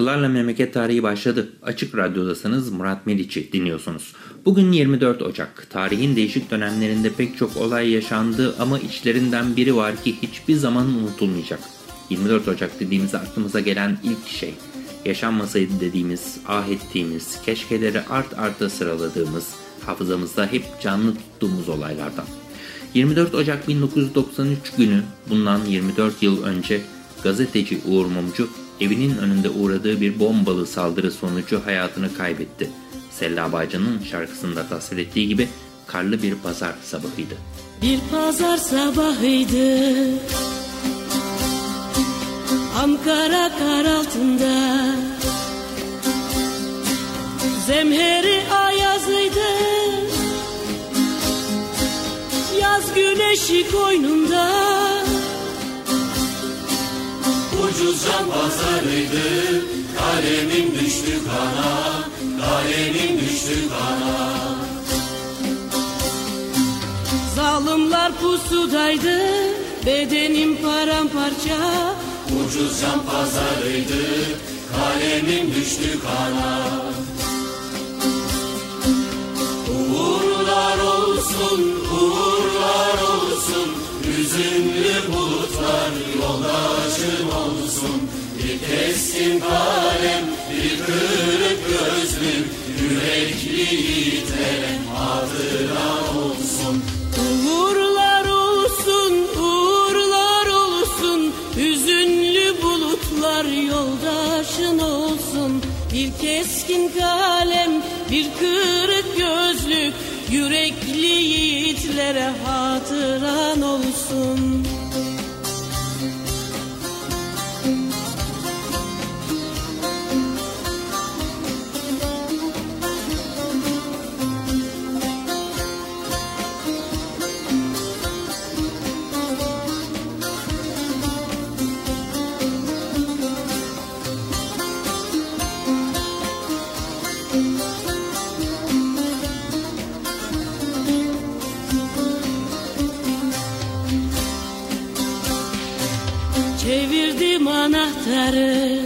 Şarkılarla Memleket Tarihi başladı. Açık Radyo'dasınız Murat Meriç'i dinliyorsunuz. Bugün 24 Ocak. Tarihin değişik dönemlerinde pek çok olay yaşandı ama içlerinden biri var ki hiçbir zaman unutulmayacak. 24 Ocak dediğimizde aklımıza gelen ilk şey. Yaşanmasaydı dediğimiz, ah ettiğimiz, keşkeleri art arda sıraladığımız, hafızamızda hep canlı tuttuğumuz olaylardan. 24 Ocak 1993 günü bundan 24 yıl önce gazeteci Uğur Mumcu evinin önünde uğradığı bir bombalı saldırı sonucu hayatını kaybetti. Sella Bağcan'ın şarkısında tasvir ettiği gibi karlı bir pazar sabahıydı. Bir pazar sabahıydı Ankara kar altında Zemheri ayazıydı Yaz güneşi koynunda Ucuz can pazarıydı. Kalemim düştü kana Kalemim düştü kana. Zalimler pusudaydı Bedenim paramparça. Ucuz can pazarıydı Kalemim düştü kana. Uğurlar olsun, uğurlar olsun Hüzünlü bulutlar yoldaşım olsun. Bir keskin kalem, bir kırık gözlüm Yürekli yiğitlere hatıra olsun. Uğurlar olsun, uğurlar olsun. Hüzünlü bulutlar yoldaşın olsun. Bir keskin kalem, anahtarı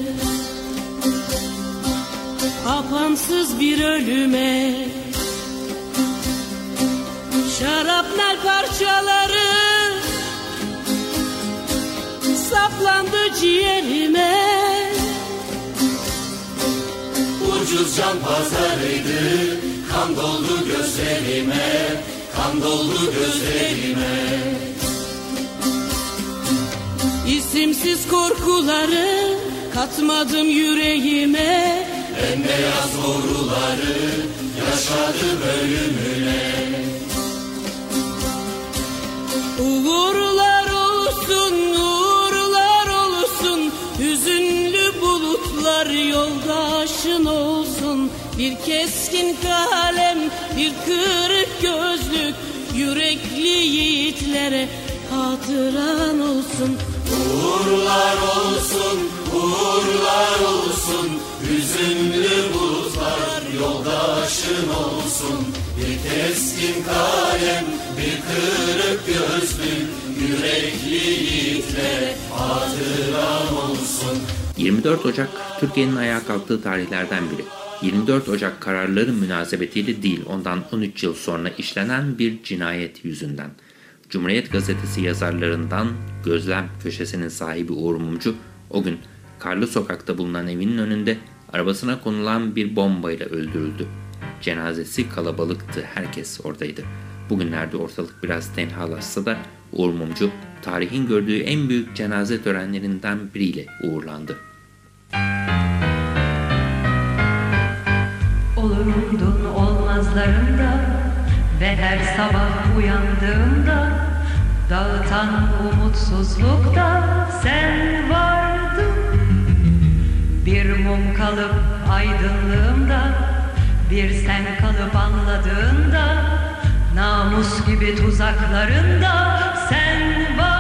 Apansız bir ölüme. Şarapnel parçaları. Saplandı ciğerime. Ucuz can pazarıydı Kan doldu gözlerime Kan doldu gözlerime İsimsiz korkuları katmadım yüreğime. Bembeyaz doğruları yaşadı bölümüne Uğurlar olsun, uğurlar olsun. Hüzünlü bulutlar yoldaşın olsun. Bir keskin kalem, bir kırık gözlük. Yürekli yiğitlere hatıran olsun Uğurlar olsun, uğurlar olsun Hüzünlü bulutlar yoldaşın olsun Bir keskin kalem, bir kırık gözlük Yürekli yiğitlere hatıran olsun 24 Ocak Türkiye'nin ayağa kalktığı tarihlerden biri. 24 Ocak kararları münasebetiyle değil ondan 13 yıl sonra işlenen bir cinayet yüzünden. Cumhuriyet Gazetesi yazarlarından Gözlem Köşesi'nin sahibi Uğur Mumcu o gün Karlı Sokak'ta bulunan evinin önünde arabasına konulan bir bombayla öldürüldü. Cenazesi kalabalıktı, herkes oradaydı. Bugünlerde ortalık biraz tenhalaşsa da Uğur Mumcu tarihin gördüğü en büyük cenaze törenlerinden biriyle uğurlandı. Olurdun olmazlarında ve her sabah uyandığımda dağıtan umutsuzlukta sen vardın. Bir mum kalıp aydınlığımda Bir sen kalıp anladığında Namus gibi tuzaklarında Sen vardın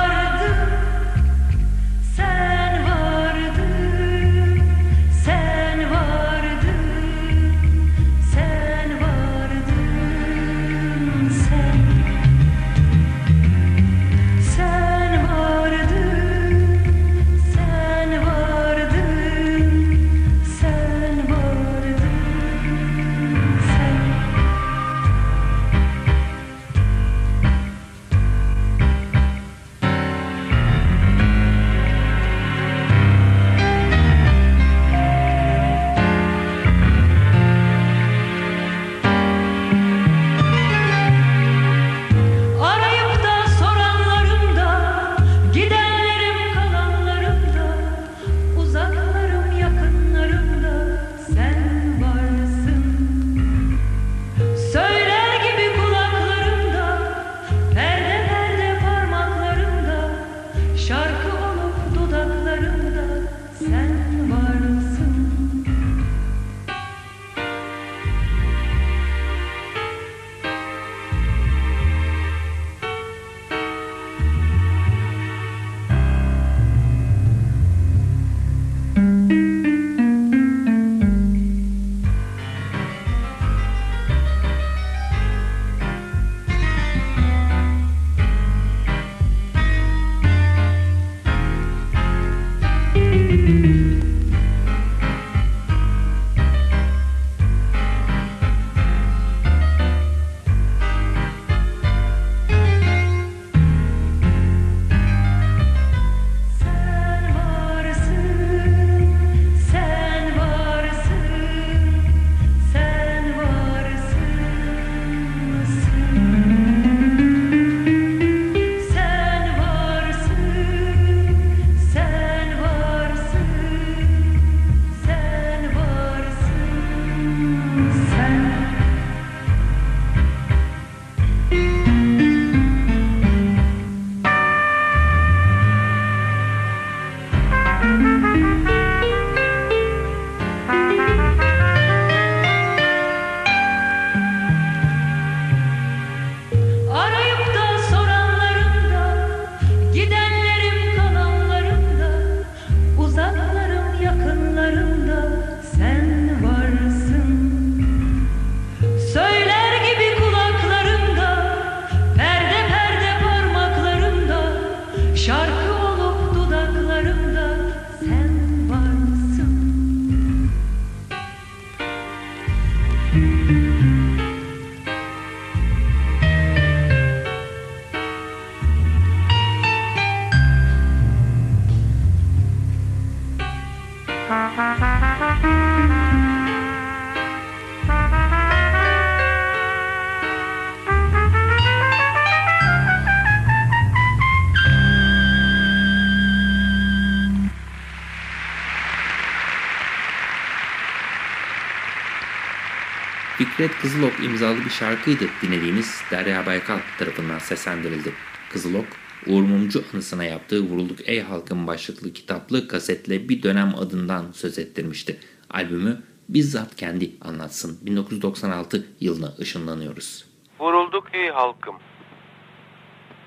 Fikret Kızılok imzalı bir şarkıydı dinlediğimiz Derya Baykal tarafından seslendirildi. Kızılok, Uğur Mumcu anısına yaptığı Vurulduk Ey Halkın başlıklı kitaplı kasetle bir dönem adından söz ettirmişti. Albümü bizzat kendi anlatsın. 1996 yılına ışınlanıyoruz. Vurulduk ey halkım.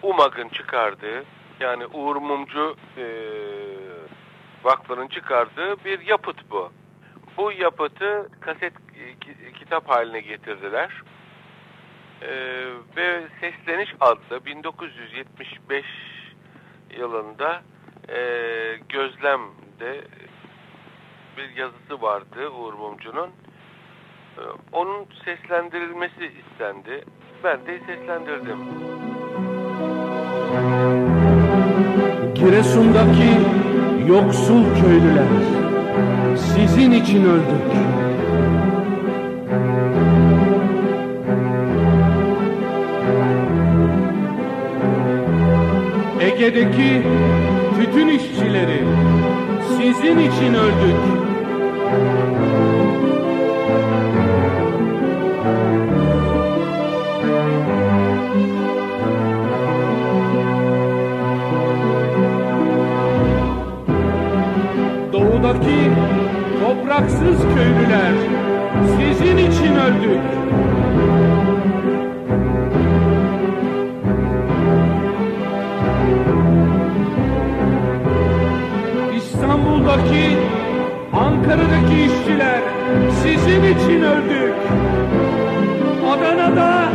UMAG'ın çıkardığı yani Uğur Mumcu e, Vakfı'nın çıkardığı bir yapıt bu. Bu yapıtı kaset e, ki- kitap haline getirdiler. E, ve Sesleniş adlı 1975 yılında e, Gözlem'de bir yazısı vardı Uğur Mumcu'nun. E, onun seslendirilmesi istendi. Ben de seslendirdim. Giresun'daki yoksul köylüler sizin için öldük. Ege'deki tütün işçileri sizin için öldük. Doğudaki ahlaksız köylüler, sizin için öldük. İstanbul'daki, Ankara'daki işçiler, sizin için öldük. Adana'da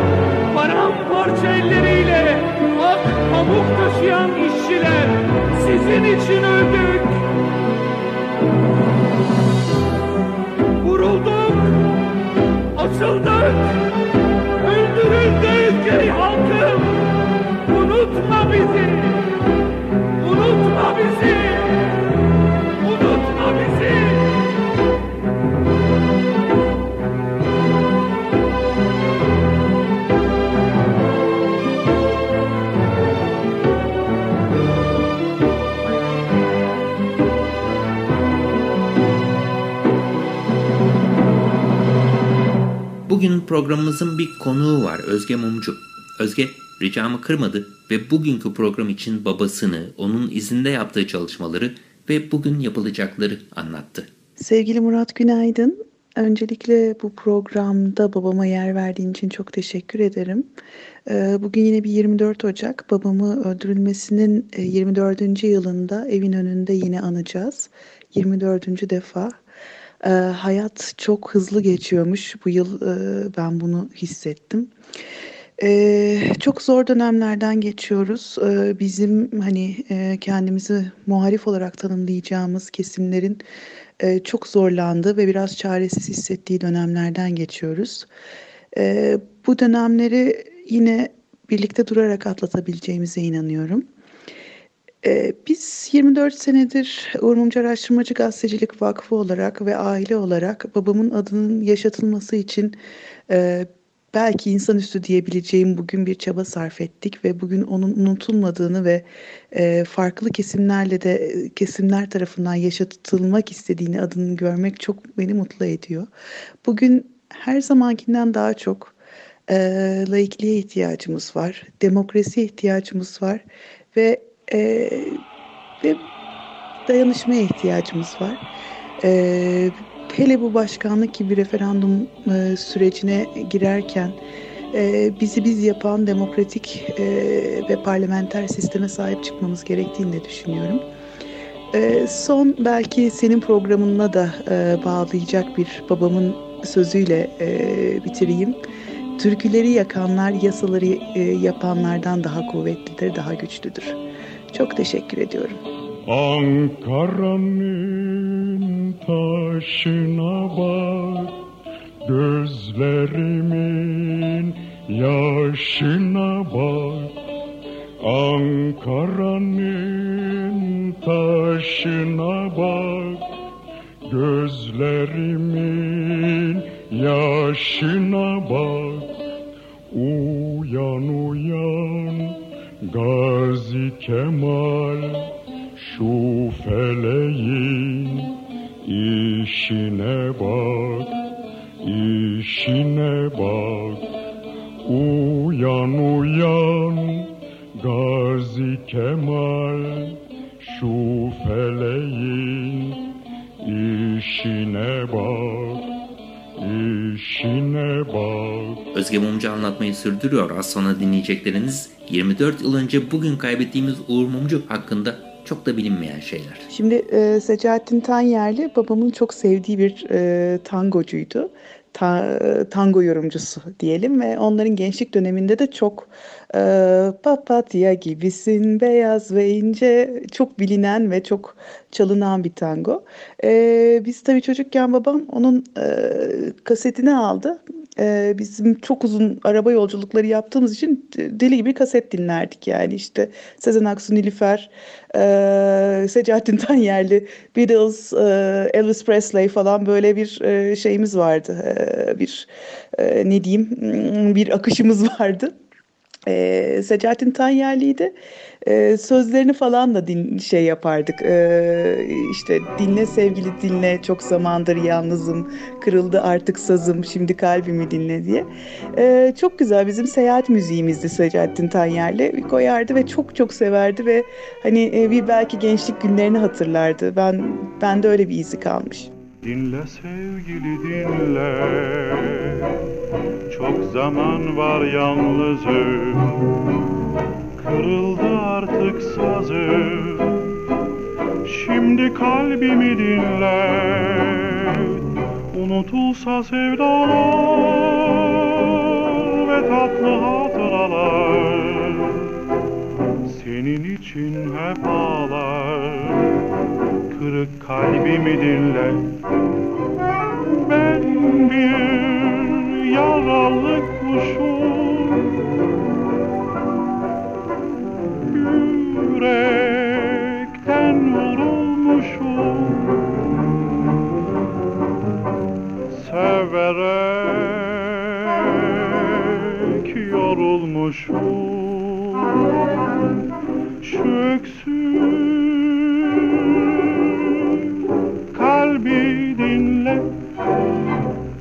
paramparça elleriyle ak pamuk taşıyan işçiler, sizin için öldük. Açıldık, öldürüldük ey halkım. Unutma bizi, unutma bizi, programımızın bir konuğu var Özge Mumcu. Özge ricamı kırmadı ve bugünkü program için babasını, onun izinde yaptığı çalışmaları ve bugün yapılacakları anlattı. Sevgili Murat günaydın. Öncelikle bu programda babama yer verdiğin için çok teşekkür ederim. Ee, Bugün yine bir 24 Ocak babamı öldürülmesinin e, 24. yılında evin önünde yine anacağız. 24. defa. Ee, Hayat çok hızlı geçiyormuş. Bu yıl e, ben bunu hissettim. Ee, çok zor dönemlerden geçiyoruz. Ee, bizim hani e, kendimizi muharif olarak tanımlayacağımız kesimlerin e, çok zorlandığı ve biraz çaresiz hissettiği dönemlerden geçiyoruz. Ee, bu dönemleri yine birlikte durarak atlatabileceğimize inanıyorum. Ee, Biz 24 senedir Uğur Mumcu Araştırmacı Gazetecilik Vakfı olarak ve aile olarak babamın adının yaşatılması için e, belki insanüstü diyebileceğim bugün bir çaba sarf ettik ve bugün onun unutulmadığını ve e, farklı kesimlerle de kesimler tarafından yaşatılmak istediğini adını görmek çok beni mutlu ediyor. Bugün her zamankinden daha çok e, laikliğe ihtiyacımız var, demokrasiye ihtiyacımız var ve e, ve dayanışmaya ihtiyacımız var. E, hele bu başkanlık gibi referandum e, sürecine girerken e, bizi biz yapan demokratik e, ve parlamenter sisteme sahip çıkmamız gerektiğini de düşünüyorum. E, son belki senin programınla da e, bağlayacak bir babamın sözüyle e, bitireyim. Türküleri yakanlar yasaları e, yapanlardan daha kuvvetlidir, daha güçlüdür. Çok teşekkür ediyorum. Ankara'nın taşına bak Gözlerimin yaşına bak Ankara'nın taşına bak Gözlerimin yaşına bak Uyan uyan Gazi Kemal şu feleğin işine bak, işine bak. Uyan uyan Gazi Kemal şu feleğin işine bak, işine bak. Özge Mumcu anlatmayı sürdürüyor. Az sonra dinleyecekleriniz 24 yıl önce bugün kaybettiğimiz Uğur Mumcu hakkında çok da bilinmeyen şeyler. Şimdi e, Secahattin Tanyerli babamın çok sevdiği bir e, tangocuydu. Ta, tango yorumcusu diyelim ve onların gençlik döneminde de çok e, papatya gibisin beyaz ve ince çok bilinen ve çok çalınan bir tango. E, biz tabii çocukken babam onun e, kasetini aldı. E, bizim çok uzun araba yolculukları yaptığımız için deli gibi kaset dinlerdik yani işte Sezen Aksu, Nilüfer, e, Secahattin Tanyerli, Beatles, e, Elvis Presley falan böyle bir e, şeyimiz vardı. E, bir e, ne diyeyim bir akışımız vardı. E, Secahattin Tanyerli'yi de e, sözlerini falan da din, şey yapardık. E, işte dinle sevgili dinle çok zamandır yalnızım, kırıldı artık sazım, şimdi kalbimi dinle diye. E, çok güzel bizim seyahat müziğimizdi Secahattin Tanyerli. Koyardı ve çok çok severdi ve hani e, bir belki gençlik günlerini hatırlardı. Ben bende öyle bir izi kalmış. Dinle sevgili dinle Çok zaman var yalnızım. Kırıldı artık sazım. Şimdi kalbimi dinle. Unutulsa sevdalar ve tatlı hatıralar. Senin için hep ağlar. Kırık kalbimi dinle. Ben bir yaralı kuşum. Yürekten vurulmuşum Severek yorulmuşum. Şu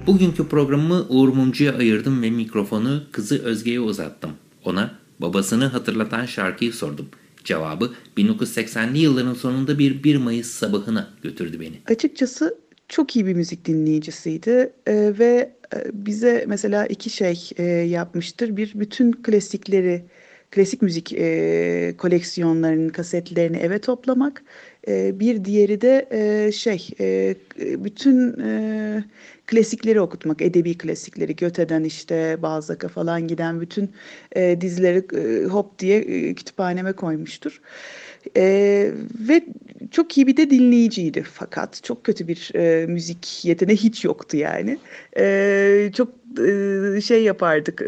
Bugünkü programımı Uğur Mumcu'ya ayırdım ve mikrofonu kızı Özge'ye uzattım. Ona babasını hatırlatan şarkıyı sordum. Cevabı 1980'li yılların sonunda bir 1 Mayıs sabahına götürdü beni. Açıkçası çok iyi bir müzik dinleyicisiydi Ee, ve e, bize mesela iki şey e, yapmıştır. Bir bütün klasikleri, klasik müzik e, koleksiyonlarının kasetlerini eve toplamak. E, bir diğeri de e, şey, e, bütün e, klasikleri okutmak, edebi klasikleri, Göte'den işte Balzac'a falan giden bütün e, dizileri e, hop diye e, kütüphaneme koymuştur. Ee, ve çok iyi bir de dinleyiciydi fakat çok kötü bir e, müzik yeteneği hiç yoktu yani. Ee, çok e, şey yapardık, e,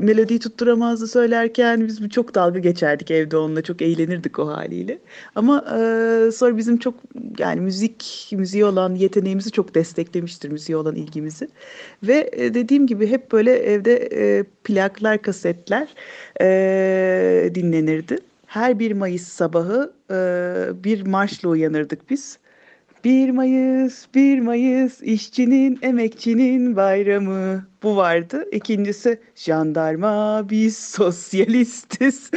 melodiyi tutturamazdı söylerken biz çok dalga geçerdik evde onunla, çok eğlenirdik o haliyle. Ama e, sonra bizim çok yani müzik, müziğe olan yeteneğimizi çok desteklemiştir, müziğe olan ilgimizi. Ve e, dediğim gibi hep böyle evde e, plaklar, kasetler e, dinlenirdi. Her 1 Mayıs sabahı e, bir marşla uyanırdık biz. 1 Mayıs, 1 Mayıs, işçinin, emekçinin bayramı. Bu vardı. İkincisi jandarma, biz sosyalistiz.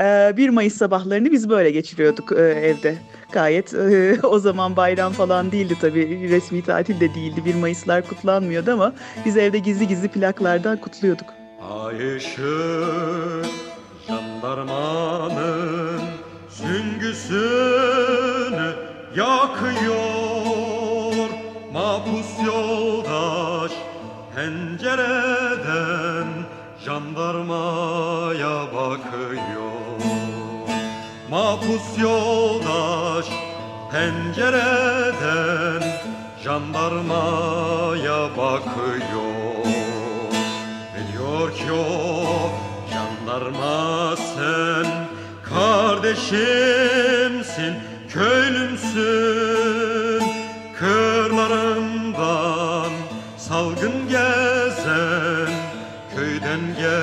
E, 1 Mayıs sabahlarını biz böyle geçiriyorduk e, evde. Gayet e, o zaman bayram falan değildi tabii. Resmi tatil de değildi. 1 Mayıslar kutlanmıyordu ama biz evde gizli gizli plaklardan kutluyorduk. Ay jandarmanın süngüsünü yakıyor. Mapus yoldaş pencereden jandarmaya bakıyor. Mapus yoldaş pencereden jandarmaya bakıyor. Ve diyor ki o jandarma sen kardeşimsin köylümsün. Kırlarımdan salgın gezen köyden geldin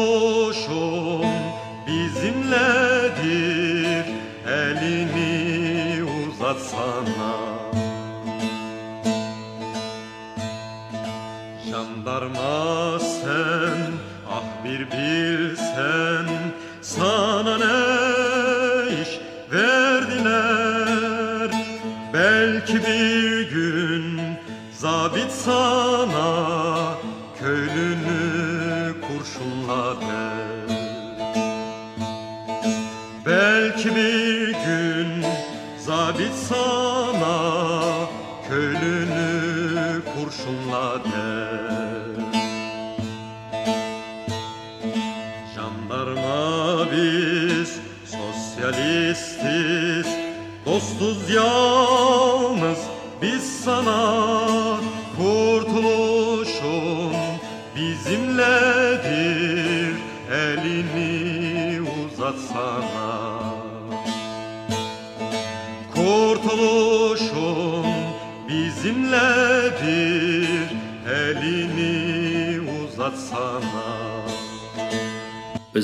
Kurtuluşun bizimledir. Elini uzatsana. Jandarma sen ah bir bilsen sana ne iş verdiler? Belki bir gün zabit sana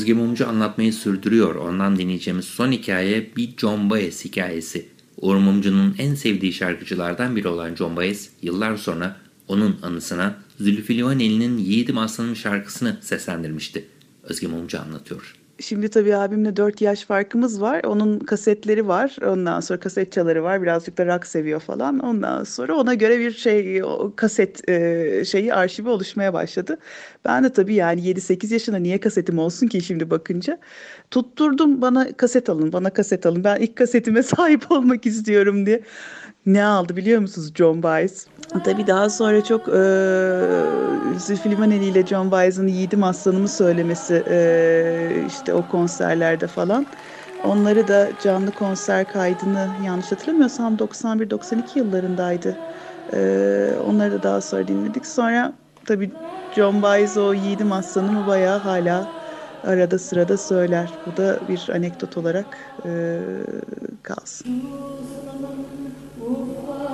Özge Mumcu anlatmayı sürdürüyor. Ondan dinleyeceğimiz son hikaye bir John Baez hikayesi. Uğur Mumcu'nun en sevdiği şarkıcılardan biri olan John Baez yıllar sonra onun anısına Zülfü Livaneli'nin Yiğidim Aslanım şarkısını seslendirmişti. Özge Mumcu anlatıyor. Şimdi tabii abimle 4 yaş farkımız var. Onun kasetleri var. Ondan sonra kaset çaları var. Birazcık da rock seviyor falan. Ondan sonra ona göre bir şey kaset e, şeyi arşivi oluşmaya başladı. Ben de tabii yani 7-8 yaşında niye kasetim olsun ki şimdi bakınca. Tutturdum bana kaset alın, bana kaset alın. Ben ilk kasetime sahip olmak istiyorum diye. Ne aldı biliyor musunuz John Baez? Tabii daha sonra çok e, Zülfü Livaneli ile John Baez'in Yiğidim Aslanımı söylemesi e, işte o konserlerde falan. Onları da canlı konser kaydını yanlış hatırlamıyorsam 91-92 yıllarındaydı. E, onları da daha sonra dinledik. Sonra tabii John Baez o Yiğidim Aslanımı bayağı hala arada sırada söyler. Bu da bir anekdot olarak e, kalsın. Oh.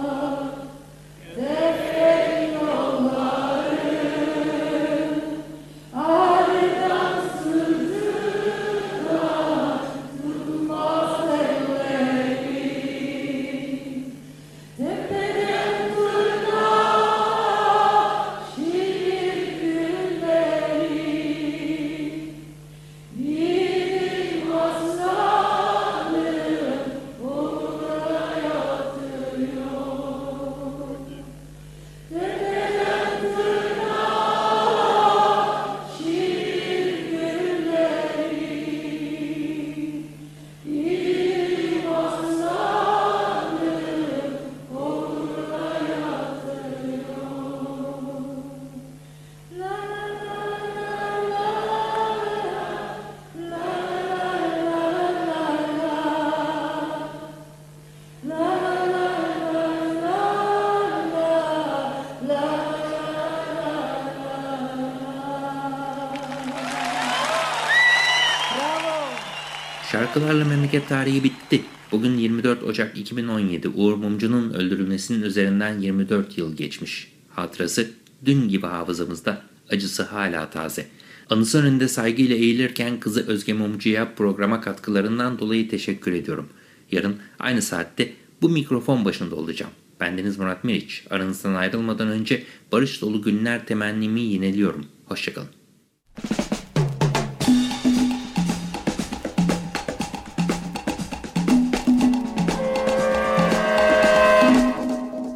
Şarkılarla memleket tarihi bitti. Bugün 24 Ocak 2017 Uğur Mumcu'nun öldürülmesinin üzerinden 24 yıl geçmiş. Hatırası dün gibi hafızamızda, acısı hala taze. Anısı önünde saygıyla eğilirken kızı Özge Mumcu'ya programa katkılarından dolayı teşekkür ediyorum. Yarın aynı saatte bu mikrofon başında olacağım. Bendeniz Murat Meriç. Aranızdan ayrılmadan önce barış dolu günler temennimi yineliyorum. Hoşçakalın.